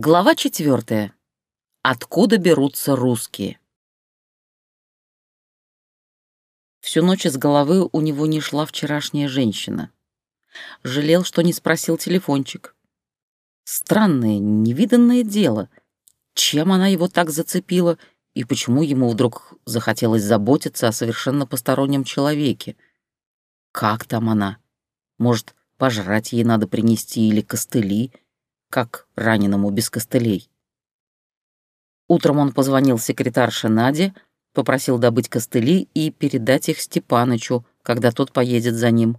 Глава четвертая. Откуда берутся русские? Всю ночь из головы у него не шла вчерашняя женщина. Жалел, что не спросил телефончик. Странное, невиданное дело. Чем она его так зацепила, и почему ему вдруг захотелось заботиться о совершенно постороннем человеке? Как там она? Может, пожрать ей надо принести или костыли — как раненому без костылей. Утром он позвонил секретарше Наде, попросил добыть костыли и передать их Степанычу, когда тот поедет за ним.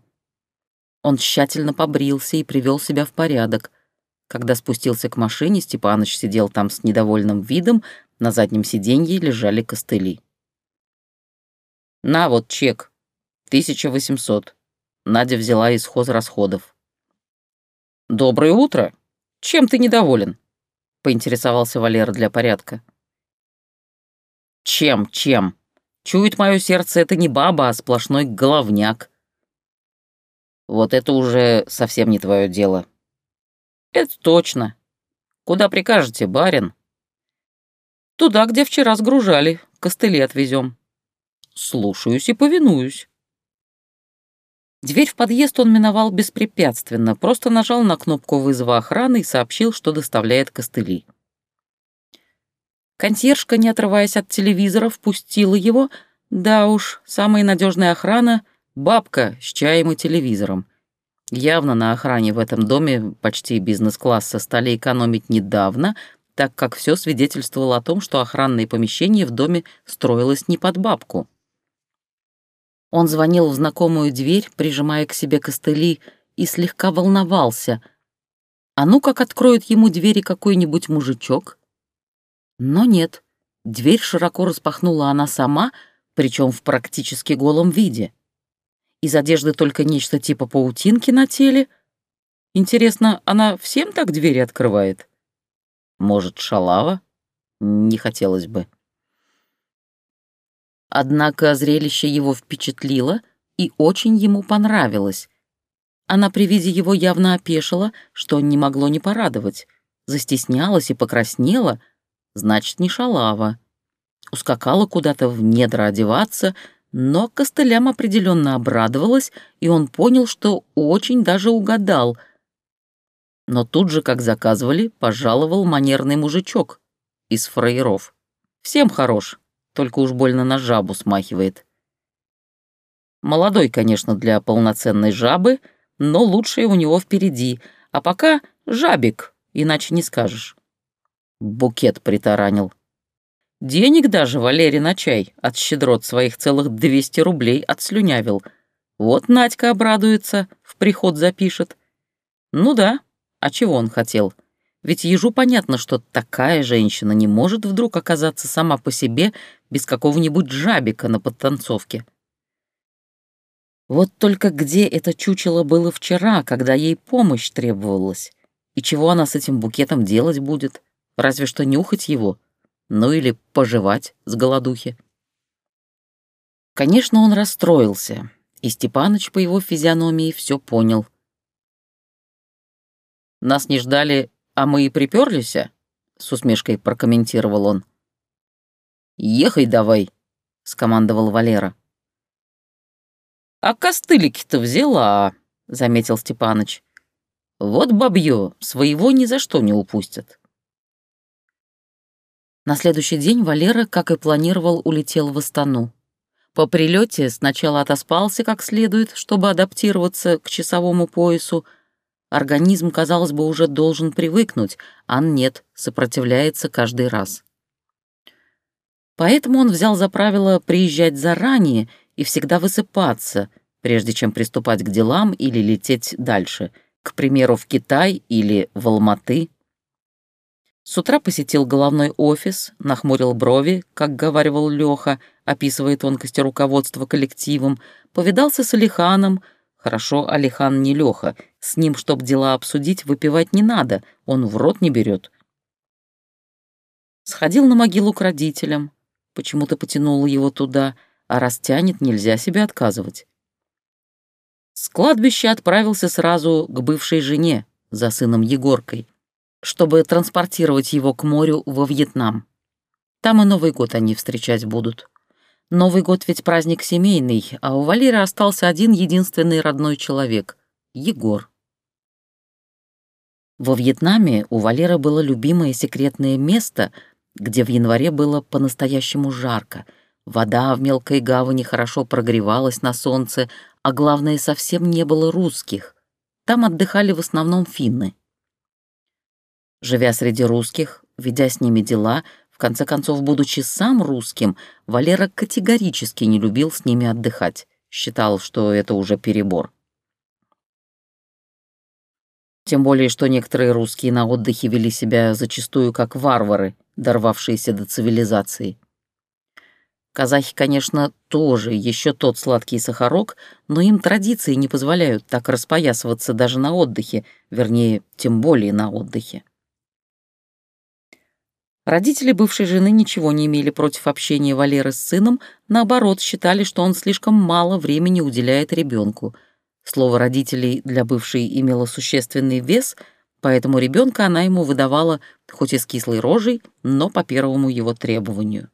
Он тщательно побрился и привел себя в порядок. Когда спустился к машине, Степаныч сидел там с недовольным видом, на заднем сиденье лежали костыли. «На вот чек. 1800». Надя взяла из хозрасходов. «Доброе утро!» Чем ты недоволен?» — поинтересовался Валера для порядка. «Чем, чем? Чует мое сердце, это не баба, а сплошной головняк». «Вот это уже совсем не твое дело». «Это точно. Куда прикажете, барин?» «Туда, где вчера сгружали, костыли отвезем». «Слушаюсь и повинуюсь». Дверь в подъезд он миновал беспрепятственно, просто нажал на кнопку вызова охраны и сообщил, что доставляет костыли. Консьержка, не отрываясь от телевизора, впустила его. Да уж, самая надежная охрана — бабка с чаем и телевизором. Явно на охране в этом доме почти бизнес-класса стали экономить недавно, так как все свидетельствовало о том, что охранное помещение в доме строилось не под бабку. Он звонил в знакомую дверь, прижимая к себе костыли, и слегка волновался. А ну как откроет ему двери какой-нибудь мужичок? Но нет, дверь широко распахнула она сама, причем в практически голом виде. Из одежды только нечто типа паутинки на теле. Интересно, она всем так двери открывает? Может, шалава? Не хотелось бы. Однако зрелище его впечатлило и очень ему понравилось. Она при виде его явно опешила, что не могло не порадовать. Застеснялась и покраснела, значит, не шалава. Ускакала куда-то в недра одеваться, но костылям определенно обрадовалась, и он понял, что очень даже угадал. Но тут же, как заказывали, пожаловал манерный мужичок из фраеров. Всем хорош, только уж больно на жабу смахивает. Молодой, конечно, для полноценной жабы, но лучшее у него впереди, а пока жабик, иначе не скажешь. Букет притаранил. Денег даже Валере на чай от щедрот своих целых 200 рублей отслюнявил. Вот Надька обрадуется, в приход запишет. Ну да, а чего он хотел? — ведь ежу понятно, что такая женщина не может вдруг оказаться сама по себе без какого-нибудь жабика на подтанцовке. Вот только где это чучело было вчера, когда ей помощь требовалась? И чего она с этим букетом делать будет? Разве что нюхать его? Ну или пожевать с голодухи. Конечно, он расстроился, и Степаныч по его физиономии все понял. Нас не ждали «А мы и приперлись?» — с усмешкой прокомментировал он. «Ехай давай», — скомандовал Валера. «А костылики-то взяла», — заметил Степаныч. «Вот бабье, своего ни за что не упустят». На следующий день Валера, как и планировал, улетел в Астану. По прилете сначала отоспался как следует, чтобы адаптироваться к часовому поясу, Организм, казалось бы, уже должен привыкнуть, а нет, сопротивляется каждый раз. Поэтому он взял за правило приезжать заранее и всегда высыпаться, прежде чем приступать к делам или лететь дальше, к примеру, в Китай или в Алматы. С утра посетил головной офис, нахмурил брови, как говаривал Лёха, описывая тонкости руководства коллективом, повидался с Алиханом, Хорошо, Алихан не Леха. С ним, чтоб дела обсудить, выпивать не надо, он в рот не берет. Сходил на могилу к родителям. Почему-то потянул его туда, а раз тянет, нельзя себе отказывать. С кладбища отправился сразу к бывшей жене за сыном Егоркой. чтобы транспортировать его к морю во Вьетнам. Там и Новый год они встречать будут. Новый год ведь праздник семейный, а у Валеры остался один единственный родной человек — Егор. Во Вьетнаме у Валеры было любимое секретное место, где в январе было по-настоящему жарко. Вода в мелкой гавани хорошо прогревалась на солнце, а главное, совсем не было русских. Там отдыхали в основном финны. Живя среди русских, ведя с ними дела, в конце концов, будучи сам русским, Валера категорически не любил с ними отдыхать, считал, что это уже перебор. Тем более, что некоторые русские на отдыхе вели себя зачастую как варвары, дорвавшиеся до цивилизации. Казахи, конечно, тоже еще тот сладкий сахарок, но им традиции не позволяют так распоясываться даже на отдыхе, вернее, тем более на отдыхе. Родители бывшей жены ничего не имели против общения Валеры с сыном, наоборот, считали, что он слишком мало времени уделяет ребенку — Слово родителей для бывшей имело существенный вес, поэтому ребенка она ему выдавала хоть и с кислой рожей, но по первому его требованию.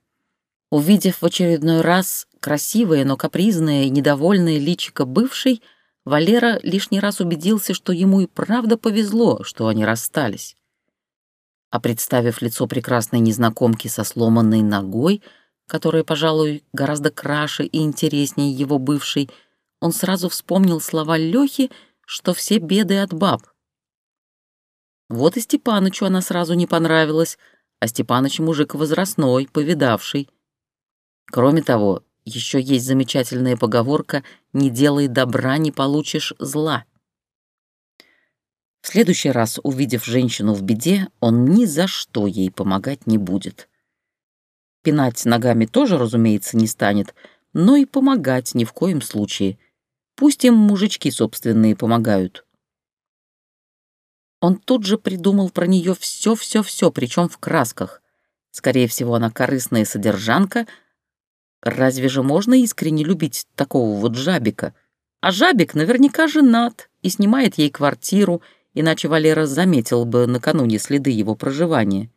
Увидев в очередной раз красивое, но капризное и недовольное личико бывшей, Валера лишний раз убедился, что ему и правда повезло, что они расстались. А представив лицо прекрасной незнакомки со сломанной ногой, которая, пожалуй, гораздо краше и интереснее его бывшей, он сразу вспомнил слова Лёхи, что все беды от баб. Вот и Степанычу она сразу не понравилась, а Степаныч мужик возрастной, повидавший. Кроме того, еще есть замечательная поговорка «Не делай добра, не получишь зла». В следующий раз, увидев женщину в беде, он ни за что ей помогать не будет. Пинать ногами тоже, разумеется, не станет, но и помогать ни в коем случае. Пусть им мужички собственные помогают. Он тут же придумал про нее все-все-все, причем в красках. Скорее всего, она корыстная содержанка. Разве же можно искренне любить такого вот жабика? А жабик наверняка женат и снимает ей квартиру, иначе Валера заметил бы накануне следы его проживания.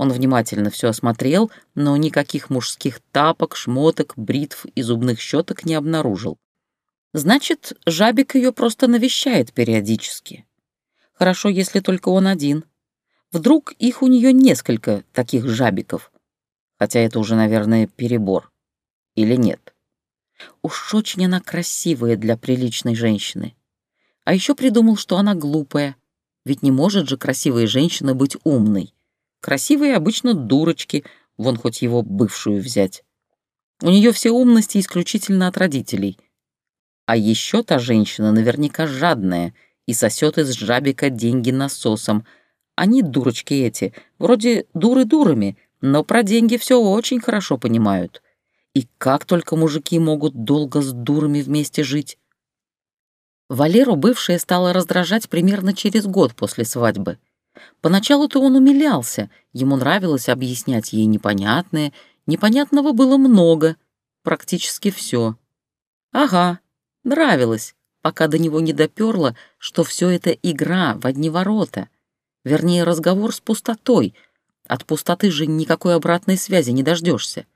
Он внимательно все осмотрел, но никаких мужских тапок, шмоток, бритв и зубных щеток не обнаружил. Значит, жабик ее просто навещает периодически. Хорошо, если только он один. Вдруг их у нее несколько таких жабиков. Хотя это уже, наверное, перебор. Или нет? Уж очень она красивая для приличной женщины. А еще придумал, что она глупая. Ведь не может же красивая женщина быть умной. Красивые обычно дурочки, вон хоть его бывшую взять. У нее все умности исключительно от родителей — а еще та женщина наверняка жадная и сосет из жабика деньги насосом. Они, дурочки эти, вроде дуры дурами, но про деньги все очень хорошо понимают. И как только мужики могут долго с дурами вместе жить? Валеру бывшая стала раздражать примерно через год после свадьбы. Поначалу-то он умилялся, ему нравилось объяснять ей непонятное, непонятного было много, практически все. Ага, Нравилось, пока до него не доперло, что все это игра в одни ворота. Вернее, разговор с пустотой. От пустоты же никакой обратной связи не дождешься.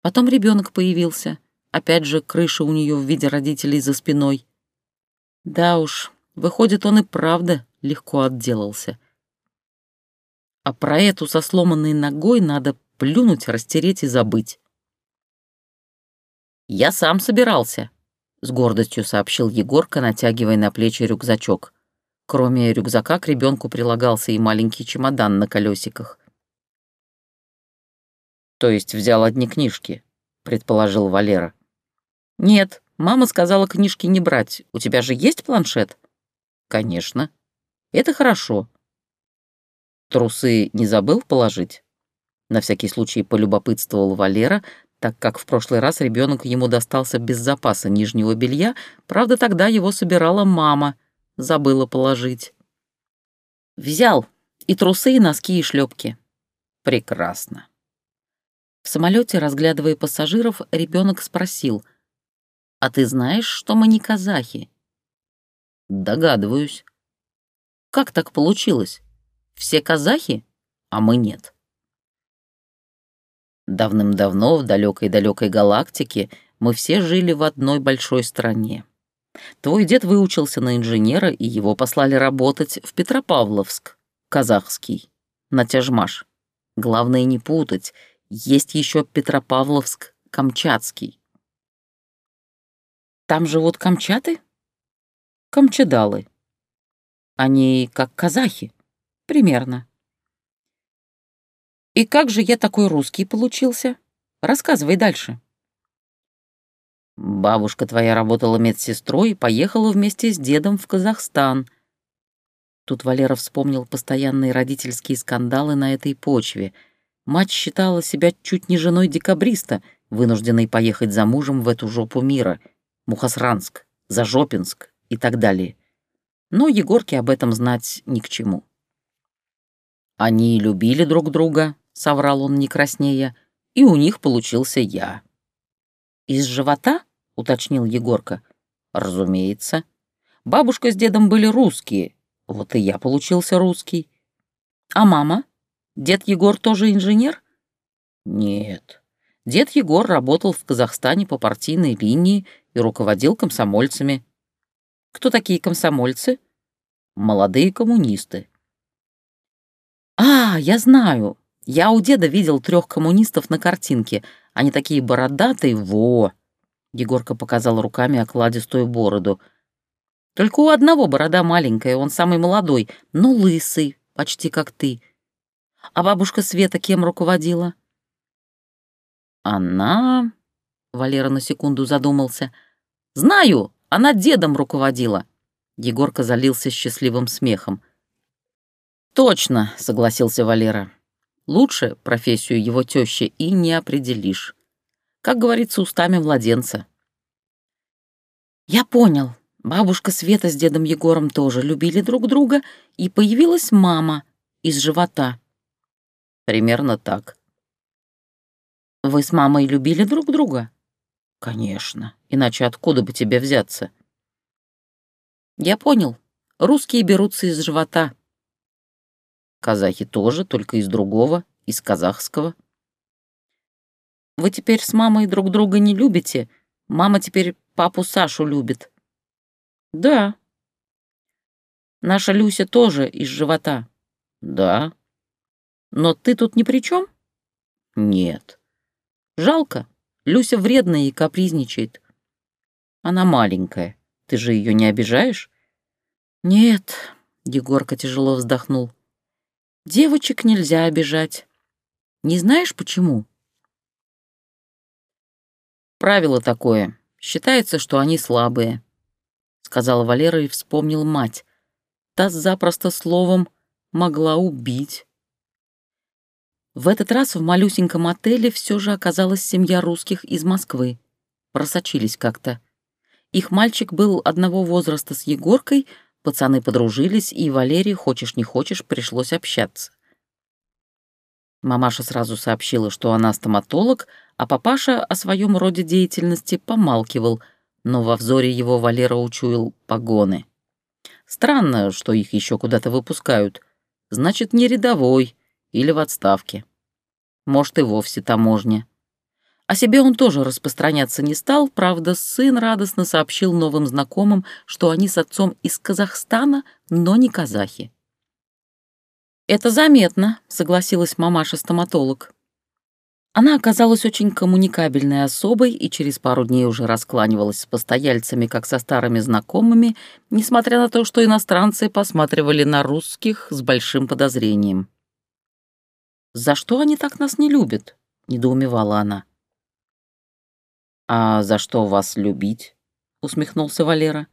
Потом ребенок появился. Опять же, крыша у нее в виде родителей за спиной. Да уж, выходит, он и правда легко отделался. А про эту со сломанной ногой надо плюнуть, растереть и забыть. «Я сам собирался», с гордостью сообщил Егорка, натягивая на плечи рюкзачок. Кроме рюкзака к ребенку прилагался и маленький чемодан на колесиках. «То есть взял одни книжки», — предположил Валера. «Нет, мама сказала книжки не брать. У тебя же есть планшет?» «Конечно. Это хорошо». «Трусы не забыл положить?» На всякий случай полюбопытствовал Валера, так как в прошлый раз ребенок ему достался без запаса нижнего белья, правда, тогда его собирала мама, забыла положить. Взял и трусы, и носки, и шлепки. Прекрасно. В самолете, разглядывая пассажиров, ребенок спросил, «А ты знаешь, что мы не казахи?» «Догадываюсь». «Как так получилось? все казахи, а мы нет. Давным-давно в далекой-далекой галактике мы все жили в одной большой стране. Твой дед выучился на инженера, и его послали работать в Петропавловск, казахский, на тяжмаш. Главное не путать, есть еще Петропавловск-Камчатский. Там живут камчаты? Камчадалы. Они как казахи, примерно. И как же я такой русский получился? Рассказывай дальше. Бабушка твоя работала медсестрой и поехала вместе с дедом в Казахстан. Тут Валера вспомнил постоянные родительские скандалы на этой почве. Мать считала себя чуть не женой декабриста, вынужденной поехать за мужем в эту жопу мира. Мухосранск, Зажопинск и так далее. Но Егорке об этом знать ни к чему. Они любили друг друга, — соврал он не краснея, — «и у них получился я». «Из живота?» — уточнил Егорка. «Разумеется. Бабушка с дедом были русские, вот и я получился русский. А мама? Дед Егор тоже инженер?» «Нет. Дед Егор работал в Казахстане по партийной линии и руководил комсомольцами». «Кто такие комсомольцы?» «Молодые коммунисты». «А, я знаю. Я у деда видел трех коммунистов на картинке. Они такие бородатые, во!» Егорка показал руками окладистую бороду. «Только у одного борода маленькая, он самый молодой, но лысый, почти как ты. А бабушка Света кем руководила?» «Она...» — Валера на секунду задумался. «Знаю, она дедом руководила». Егорка залился счастливым смехом. «Точно», — согласился Валера. Лучше профессию его тещи и не определишь. Как говорится устами младенца. Я понял. Бабушка Света с дедом Егором тоже любили друг друга, и появилась мама из живота. Примерно так. Вы с мамой любили друг друга? Конечно, иначе откуда бы тебе взяться? Я понял. Русские берутся из живота. Казахи тоже, только из другого, из казахского. Вы теперь с мамой друг друга не любите? Мама теперь папу Сашу любит. Да. Наша Люся тоже из живота. Да. Но ты тут ни при чем? Нет. Жалко. Люся вредная и капризничает. Она маленькая. Ты же ее не обижаешь? Нет. Егорка тяжело вздохнул. Девочек нельзя обижать. Не знаешь, почему? Правило такое. Считается, что они слабые, — сказал Валера и вспомнил мать. Та запросто словом могла убить. В этот раз в малюсеньком отеле все же оказалась семья русских из Москвы. Просочились как-то. Их мальчик был одного возраста с Егоркой, Пацаны подружились, и Валерии, хочешь не хочешь, пришлось общаться. Мамаша сразу сообщила, что она стоматолог, а папаша о своем роде деятельности помалкивал, но во взоре его Валера учуял погоны. Странно, что их еще куда-то выпускают. Значит, не рядовой или в отставке. Может, и вовсе таможня. О себе он тоже распространяться не стал, правда, сын радостно сообщил новым знакомым, что они с отцом из Казахстана, но не казахи. «Это заметно», — согласилась мамаша-стоматолог. Она оказалась очень коммуникабельной особой и через пару дней уже раскланивалась с постояльцами, как со старыми знакомыми, несмотря на то, что иностранцы посматривали на русских с большим подозрением. «За что они так нас не любят?» — недоумевала она. «А за что вас любить?» — усмехнулся Валера.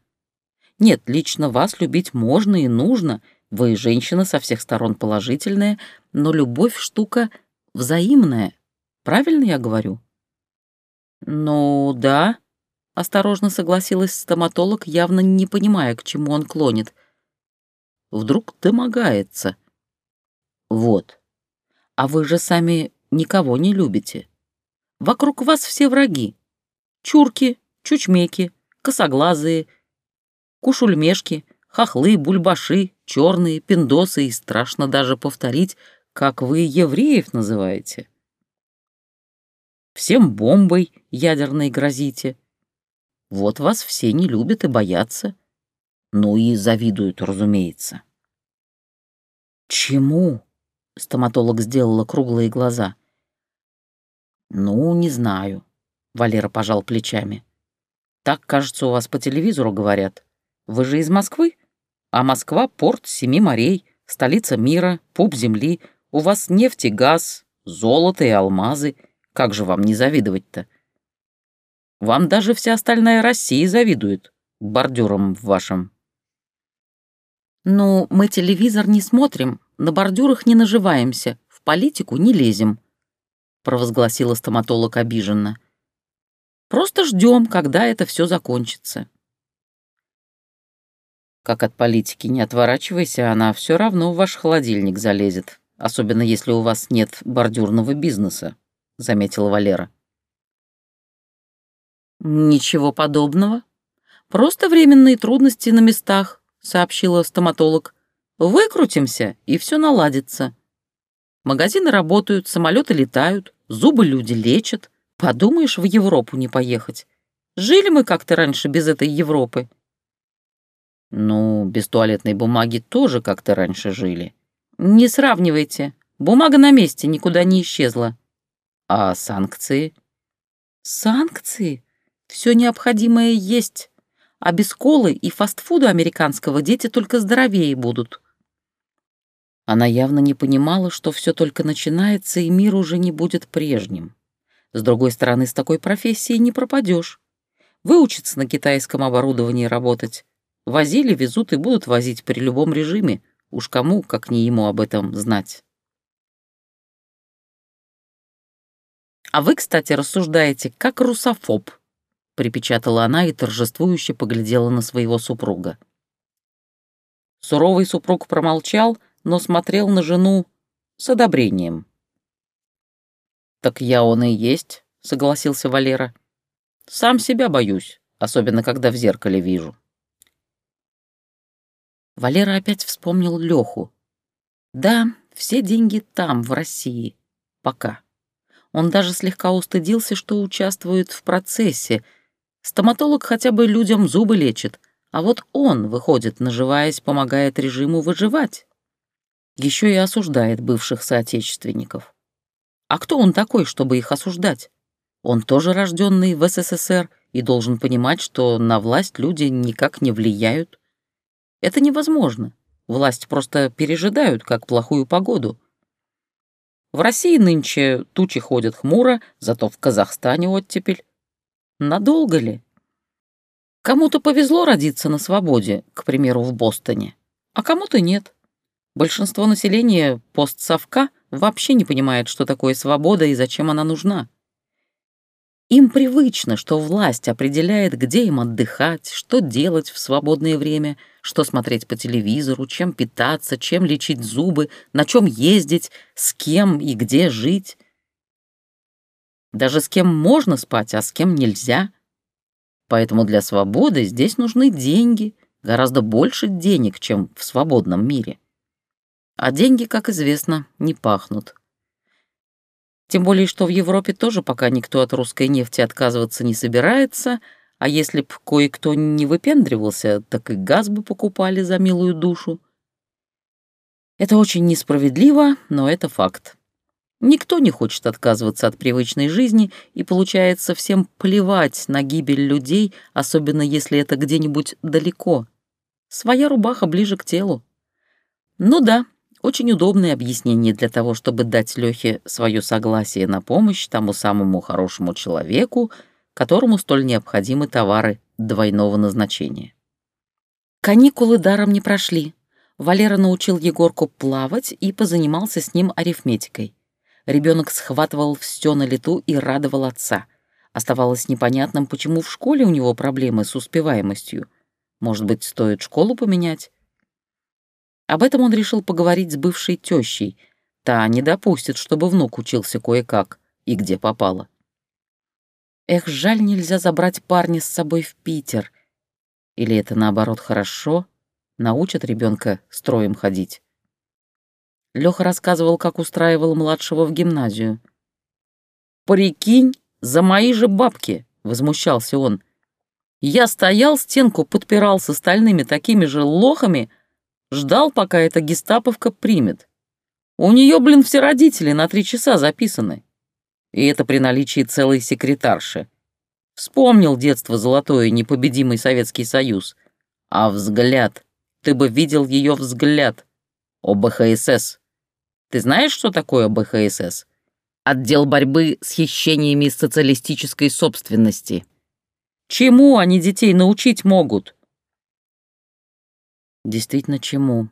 «Нет, лично вас любить можно и нужно. Вы женщина со всех сторон положительная, но любовь — штука взаимная. Правильно я говорю?» «Ну, да», — осторожно согласилась стоматолог, явно не понимая, к чему он клонит. «Вдруг домогается». «Вот. А вы же сами никого не любите. Вокруг вас все враги. Чурки, чучмеки, косоглазые, кушульмешки, хохлы, бульбаши, черные, пиндосы, и страшно даже повторить, как вы евреев называете. Всем бомбой ядерной грозите. Вот вас все не любят и боятся. Ну и завидуют, разумеется. Чему? Стоматолог сделала круглые глаза. Ну, не знаю. Валера пожал плечами. Так, кажется, у вас по телевизору говорят. Вы же из Москвы? А Москва — порт семи морей, столица мира, пуп земли. У вас нефть и газ, золото и алмазы. Как же вам не завидовать-то? Вам даже вся остальная Россия завидует, бордюрам вашим. «Ну, мы телевизор не смотрим, на бордюрах не наживаемся, в политику не лезем», — провозгласила стоматолог обиженно. «Просто ждем, когда это все закончится». Как от политики не отворачивайся, она все равно в ваш холодильник залезет, особенно если у вас нет бордюрного бизнеса, заметила Валера. Ничего подобного. Просто временные трудности на местах, сообщила стоматолог. Выкрутимся, и все наладится. Магазины работают, самолеты летают, зубы люди лечат. Подумаешь, в Европу не поехать. Жили мы как-то раньше без этой Европы. Ну, без туалетной бумаги тоже как-то раньше жили. Не сравнивайте. Бумага на месте никуда не исчезла. А санкции? Санкции? Все необходимое есть. А без колы и фастфуда американского дети только здоровее будут. Она явно не понимала, что все только начинается, и мир уже не будет прежним. С другой стороны, с такой профессией не пропадешь. Выучиться на китайском оборудовании работать, Возили, везут и будут возить при любом режиме. Уж кому, как не ему, об этом знать. «А вы, кстати, рассуждаете, как русофоб», — припечатала она и торжествующе поглядела на своего супруга. Суровый супруг промолчал, но смотрел на жену с одобрением. «Так я он и есть», — согласился Валера. «Сам себя боюсь, особенно когда в зеркале вижу». Валера опять вспомнил Леху. Да, все деньги там, в России. Пока. Он даже слегка устыдился, что участвует в процессе. Стоматолог хотя бы людям зубы лечит, а вот он, выходит, наживаясь, помогает режиму выживать. Еще и осуждает бывших соотечественников. А кто он такой, чтобы их осуждать? Он тоже рожденный в СССР и должен понимать, что на власть люди никак не влияют. Это невозможно. Власть просто пережидают, как плохую погоду. В России нынче тучи ходят хмуро, зато в Казахстане оттепель. Надолго ли? Кому-то повезло родиться на свободе, к примеру, в Бостоне, а кому-то нет. Большинство населения постсовка вообще не понимает, что такое свобода и зачем она нужна. Им привычно, что власть определяет, где им отдыхать, что делать в свободное время, что смотреть по телевизору, чем питаться, чем лечить зубы, на чем ездить, с кем и где жить. Даже с кем можно спать, а с кем нельзя. Поэтому для свободы здесь нужны деньги, гораздо больше денег, чем в свободном мире. А деньги, как известно, не пахнут. Тем более, что в Европе тоже пока никто от русской нефти отказываться не собирается, а если б кое-кто не выпендривался, так и газ бы покупали за милую душу. Это очень несправедливо, но это факт. Никто не хочет отказываться от привычной жизни, и получается всем плевать на гибель людей, особенно если это где-нибудь далеко. Своя рубаха ближе к телу. Ну да, очень удобное объяснение для того, чтобы дать Лёхе свое согласие на помощь тому самому хорошему человеку, которому столь необходимы товары двойного назначения. Каникулы даром не прошли. Валера научил Егорку плавать и позанимался с ним арифметикой. Ребенок схватывал все на лету и радовал отца. Оставалось непонятным, почему в школе у него проблемы с успеваемостью. Может быть, стоит школу поменять? Об этом он решил поговорить с бывшей тещей. Та не допустит, чтобы внук учился кое-как и где попало. Эх, жаль, нельзя забрать парня с собой в Питер. Или это наоборот хорошо? Научат ребенка строем ходить. Леха рассказывал, как устраивал младшего в гимназию. «Прикинь, за мои же бабки!» — возмущался он. «Я стоял, стенку подпирал с остальными такими же лохами, ждал, пока эта гестаповка примет. У нее, блин, все родители на три часа записаны. И это при наличии целой секретарши. Вспомнил детство золотое, непобедимый Советский Союз. А взгляд, ты бы видел ее взгляд. ОБХСС. Ты знаешь, что такое ОБХСС? Отдел борьбы с хищениями социалистической собственности. Чему они детей научить могут? Действительно, чему?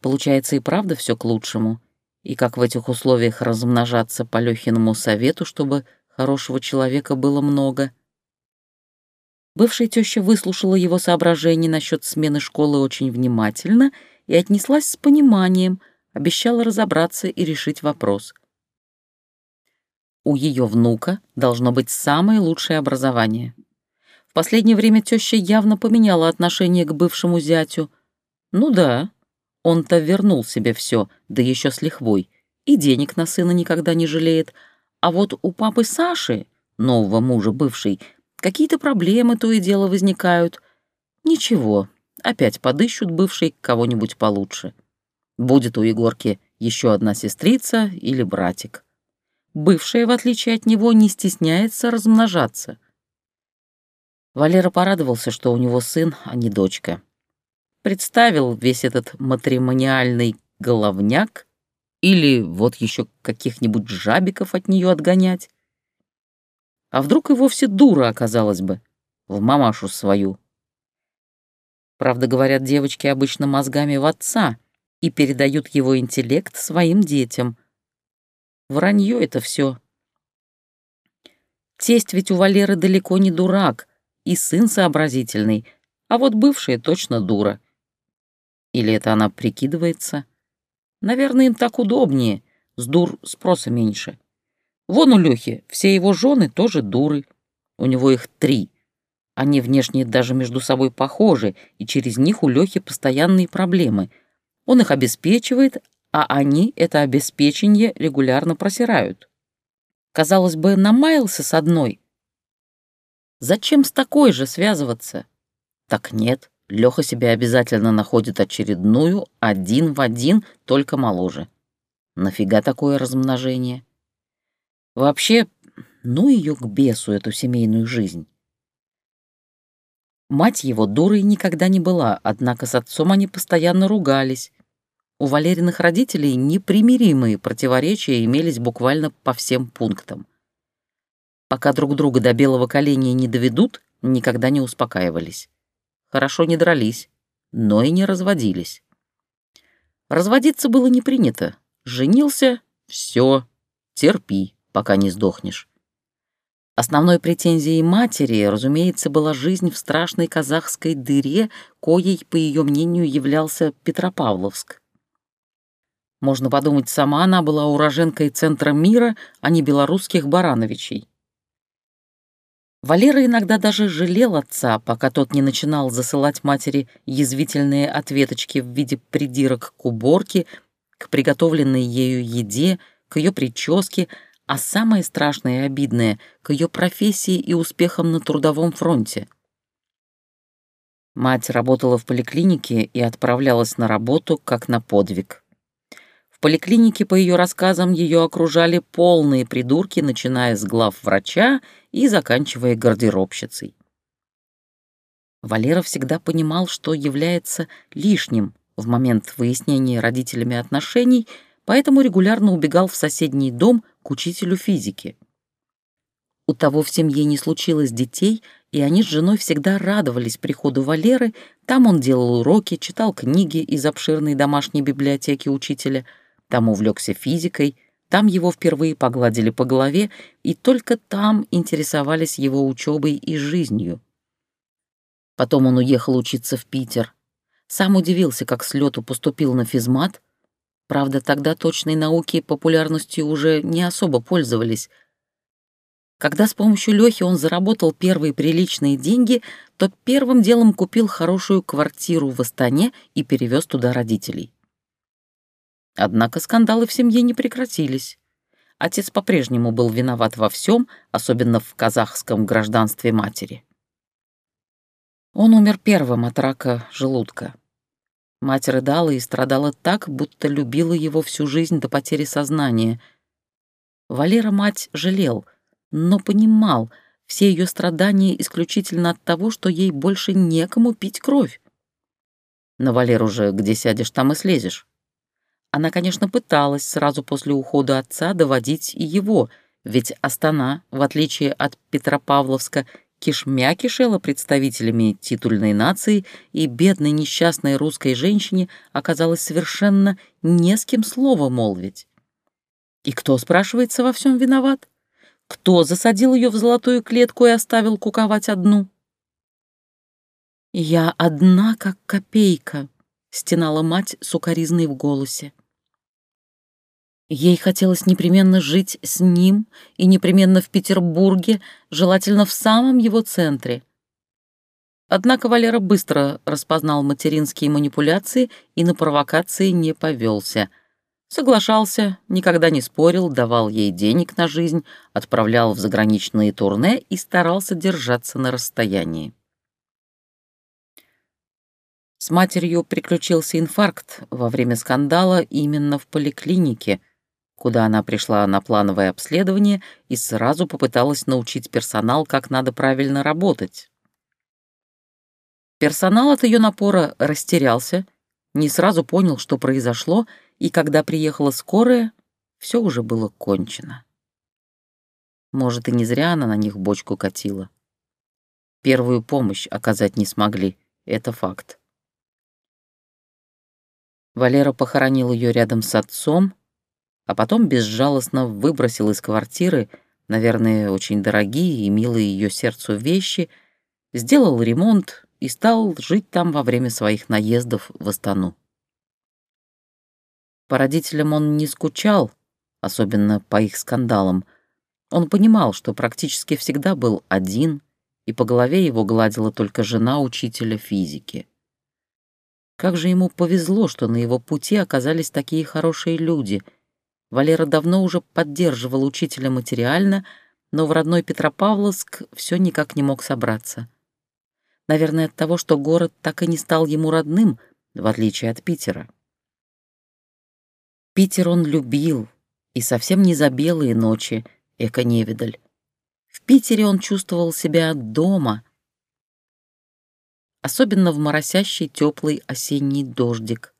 Получается и правда все к лучшему. И как в этих условиях размножаться по Лёхиному совету, чтобы хорошего человека было много. Бывшая теща выслушала его соображения насчет смены школы очень внимательно и отнеслась с пониманием, обещала разобраться и решить вопрос. У ее внука должно быть самое лучшее образование. В последнее время теща явно поменяла отношение к бывшему зятю. Ну да, он-то вернул себе все, да еще с лихвой, и денег на сына никогда не жалеет. А вот у папы Саши, нового мужа бывшей, какие-то проблемы то и дело возникают. Ничего, опять подыщут бывший кого-нибудь получше. Будет у Егорки еще одна сестрица или братик. Бывшая, в отличие от него, не стесняется размножаться. Валера порадовался, что у него сын, а не дочка представил весь этот матримониальный головняк или вот еще каких-нибудь жабиков от нее отгонять. А вдруг и вовсе дура оказалась бы, в мамашу свою. Правда, говорят, девочки обычно мозгами в отца и передают его интеллект своим детям. Вранье это все. Тесть ведь у Валеры далеко не дурак, и сын сообразительный, а вот бывшая точно дура. Или это она прикидывается? Наверное, им так удобнее, с дур спроса меньше. Вон у Лёхи все его жены тоже дуры. У него их три. Они внешне даже между собой похожи, и через них у Лёхи постоянные проблемы. Он их обеспечивает, а они это обеспечение регулярно просирают. Казалось бы, намаялся с одной. Зачем с такой же связываться? Так нет. Леха себе обязательно находит очередную, один в один, только моложе. Нафига такое размножение? Вообще, ну ее к бесу, эту семейную жизнь. Мать его дурой никогда не была, однако с отцом они постоянно ругались. У Валериных родителей непримиримые противоречия имелись буквально по всем пунктам. Пока друг друга до белого коленя не доведут, никогда не успокаивались хорошо не дрались, но и не разводились. Разводиться было не принято. Женился — все, терпи, пока не сдохнешь. Основной претензией матери, разумеется, была жизнь в страшной казахской дыре, коей, по ее мнению, являлся Петропавловск. Можно подумать, сама она была уроженкой центра мира, а не белорусских Барановичей. Валера иногда даже жалел отца, пока тот не начинал засылать матери язвительные ответочки в виде придирок к уборке, к приготовленной ею еде, к ее прическе, а самое страшное и обидное — к ее профессии и успехам на трудовом фронте. Мать работала в поликлинике и отправлялась на работу как на подвиг поликлинике, по ее рассказам, ее окружали полные придурки, начиная с глав врача и заканчивая гардеробщицей. Валера всегда понимал, что является лишним в момент выяснения родителями отношений, поэтому регулярно убегал в соседний дом к учителю физики. У того в семье не случилось детей, и они с женой всегда радовались приходу Валеры, там он делал уроки, читал книги из обширной домашней библиотеки учителя — там увлекся физикой, там его впервые погладили по голове, и только там интересовались его учебой и жизнью. Потом он уехал учиться в Питер. Сам удивился, как с лету поступил на физмат. Правда, тогда точной науки популярностью уже не особо пользовались. Когда с помощью Лёхи он заработал первые приличные деньги, то первым делом купил хорошую квартиру в Астане и перевез туда родителей. Однако скандалы в семье не прекратились. Отец по-прежнему был виноват во всем, особенно в казахском гражданстве матери. Он умер первым от рака желудка. Мать рыдала и страдала так, будто любила его всю жизнь до потери сознания. Валера мать жалел, но понимал, все ее страдания исключительно от того, что ей больше некому пить кровь. На Валеру же где сядешь, там и слезешь. Она, конечно, пыталась сразу после ухода отца доводить и его, ведь Астана, в отличие от Петропавловска, кишмя кишела представителями титульной нации, и бедной несчастной русской женщине оказалось совершенно не с кем слова молвить. И кто, спрашивается, во всем виноват? Кто засадил ее в золотую клетку и оставил куковать одну? «Я одна, как копейка», — стенала мать с укоризной в голосе. Ей хотелось непременно жить с ним и непременно в Петербурге, желательно в самом его центре. Однако Валера быстро распознал материнские манипуляции и на провокации не повелся. Соглашался, никогда не спорил, давал ей денег на жизнь, отправлял в заграничные турне и старался держаться на расстоянии. С матерью приключился инфаркт во время скандала именно в поликлинике — куда она пришла на плановое обследование и сразу попыталась научить персонал, как надо правильно работать. Персонал от ее напора растерялся, не сразу понял, что произошло, и когда приехала скорая, все уже было кончено. Может, и не зря она на них бочку катила. Первую помощь оказать не смогли, это факт. Валера похоронил ее рядом с отцом, а потом безжалостно выбросил из квартиры, наверное, очень дорогие и милые ее сердцу вещи, сделал ремонт и стал жить там во время своих наездов в Астану. По родителям он не скучал, особенно по их скандалам. Он понимал, что практически всегда был один, и по голове его гладила только жена учителя физики. Как же ему повезло, что на его пути оказались такие хорошие люди — Валера давно уже поддерживал учителя материально, но в родной Петропавловск все никак не мог собраться. Наверное, от того, что город так и не стал ему родным, в отличие от Питера. Питер он любил, и совсем не за белые ночи, эко-невидаль. В Питере он чувствовал себя дома, особенно в моросящий теплый осенний дождик.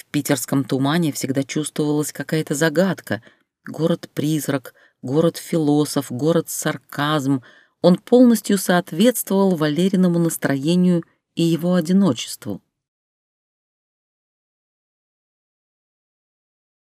В питерском тумане всегда чувствовалась какая-то загадка. Город-призрак, город-философ, город-сарказм. Он полностью соответствовал Валериному настроению и его одиночеству.